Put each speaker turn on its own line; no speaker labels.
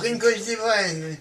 Trinkoz Divine.